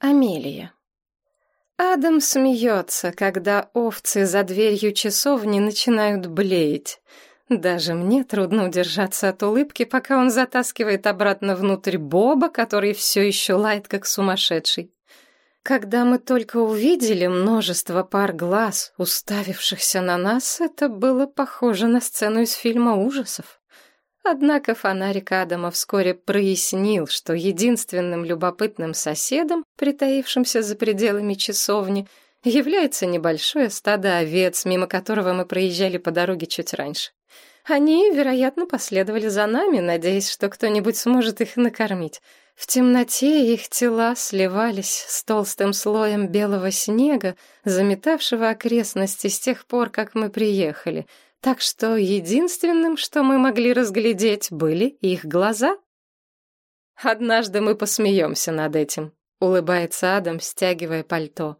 Амелия. Адам смеется, когда овцы за дверью часовни начинают блеять. Даже мне трудно удержаться от улыбки, пока он затаскивает обратно внутрь Боба, который все еще лает как сумасшедший. Когда мы только увидели множество пар глаз, уставившихся на нас, это было похоже на сцену из фильма ужасов. Однако фонарик Адама вскоре прояснил, что единственным любопытным соседом, притаившимся за пределами часовни, является небольшое стадо овец, мимо которого мы проезжали по дороге чуть раньше. Они, вероятно, последовали за нами, надеясь, что кто-нибудь сможет их накормить. В темноте их тела сливались с толстым слоем белого снега, заметавшего окрестности с тех пор, как мы приехали — так что единственным, что мы могли разглядеть, были их глаза. «Однажды мы посмеемся над этим», — улыбается Адам, стягивая пальто.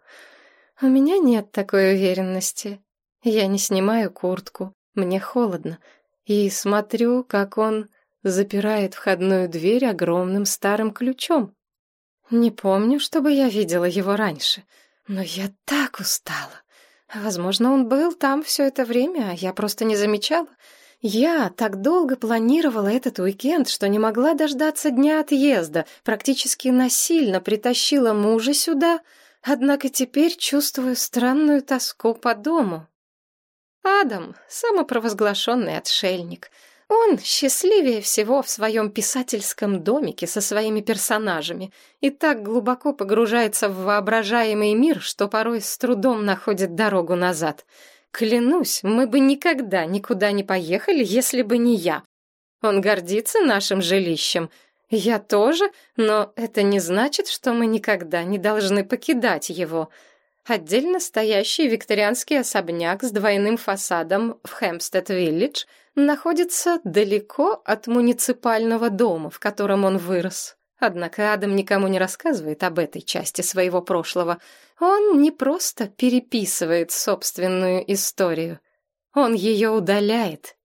«У меня нет такой уверенности. Я не снимаю куртку, мне холодно, и смотрю, как он запирает входную дверь огромным старым ключом. Не помню, чтобы я видела его раньше, но я так устала. Возможно, он был там все это время, а я просто не замечала. Я так долго планировала этот уикенд, что не могла дождаться дня отъезда, практически насильно притащила мужа сюда, однако теперь чувствую странную тоску по дому. Адам — самопровозглашенный отшельник — он счастливее всего в своем писательском домике со своими персонажами и так глубоко погружается в воображаемый мир, что порой с трудом находит дорогу назад. Клянусь, мы бы никогда никуда не поехали, если бы не я. Он гордится нашим жилищем. Я тоже, но это не значит, что мы никогда не должны покидать его. Отдельно стоящий викторианский особняк с двойным фасадом в Хэмпстед-Виллидж — находится далеко от муниципального дома, в котором он вырос. Однако Адам никому не рассказывает об этой части своего прошлого. Он не просто переписывает собственную историю, он ее удаляет.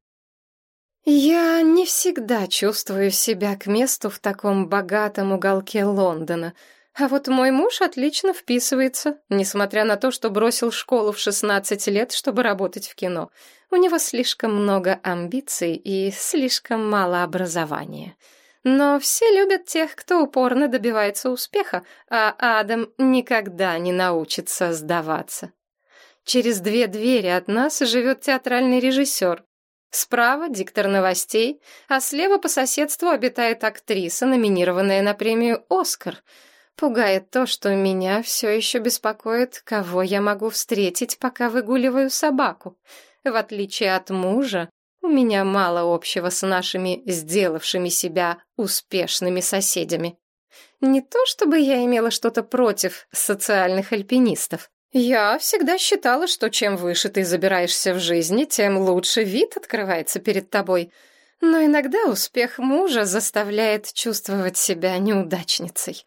Я не всегда чувствую себя к месту в таком богатом уголке Лондона — а вот мой муж отлично вписывается, несмотря на то, что бросил школу в 16 лет, чтобы работать в кино. У него слишком много амбиций и слишком мало образования. Но все любят тех, кто упорно добивается успеха, а Адам никогда не научится сдаваться. Через две двери от нас живет театральный режиссер. Справа — диктор новостей, а слева по соседству обитает актриса, номинированная на премию «Оскар». Пугает то, что меня все еще беспокоит, кого я могу встретить, пока выгуливаю собаку. В отличие от мужа, у меня мало общего с нашими сделавшими себя успешными соседями. Не то чтобы я имела что-то против социальных альпинистов. Я всегда считала, что чем выше ты забираешься в жизни, тем лучше вид открывается перед тобой. Но иногда успех мужа заставляет чувствовать себя неудачницей.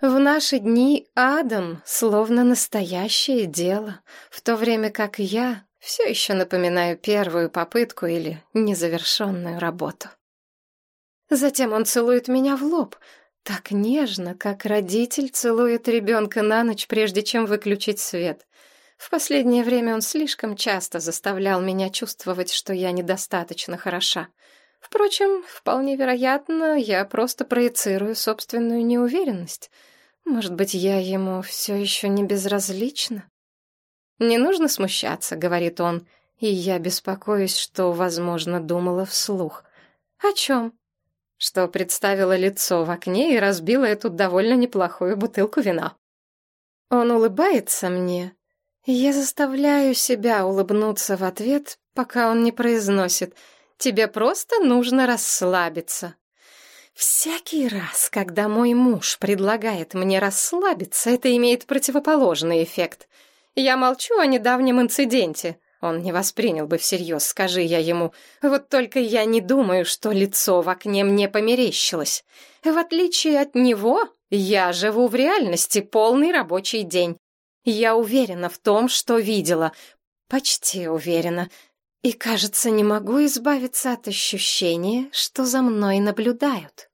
В наши дни Адам словно настоящее дело, в то время как я все еще напоминаю первую попытку или незавершенную работу. Затем он целует меня в лоб, так нежно, как родитель целует ребенка на ночь, прежде чем выключить свет. В последнее время он слишком часто заставлял меня чувствовать, что я недостаточно хороша. Впрочем, вполне вероятно, я просто проецирую собственную неуверенность. Может быть, я ему все еще не безразлична? «Не нужно смущаться», — говорит он, и я беспокоюсь, что, возможно, думала вслух. «О чем?» Что представила лицо в окне и разбила эту довольно неплохую бутылку вина. Он улыбается мне, я заставляю себя улыбнуться в ответ, пока он не произносит — Тебе просто нужно расслабиться. Всякий раз, когда мой муж предлагает мне расслабиться, это имеет противоположный эффект. Я молчу о недавнем инциденте. Он не воспринял бы всерьез, скажи я ему. Вот только я не думаю, что лицо в окне мне померещилось. В отличие от него, я живу в реальности полный рабочий день. Я уверена в том, что видела. Почти уверена. И, кажется, не могу избавиться от ощущения, что за мной наблюдают.